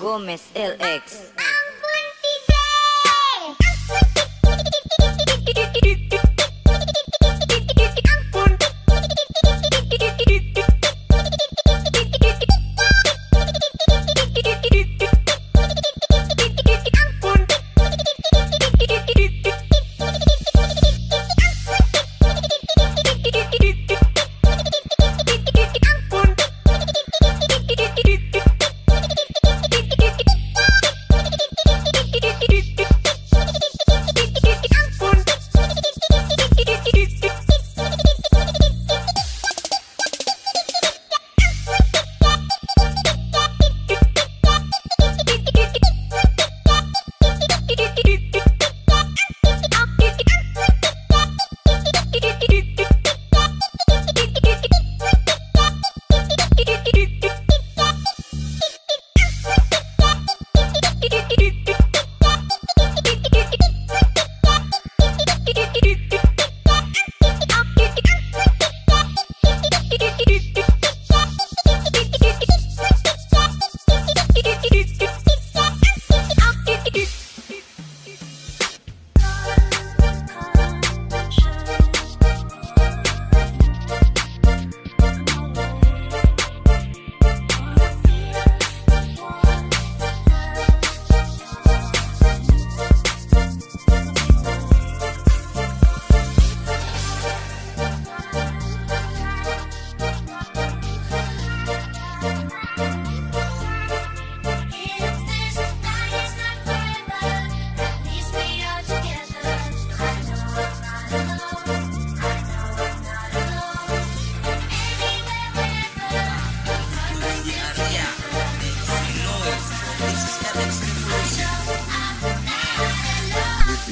Gómez LX.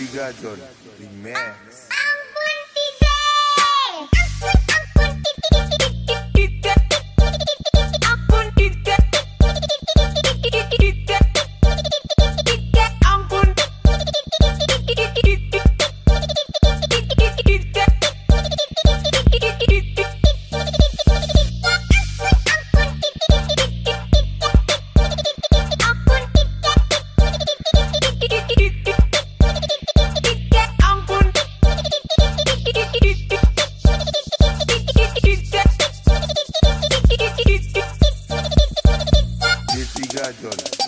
John, Remix. Jessica радио.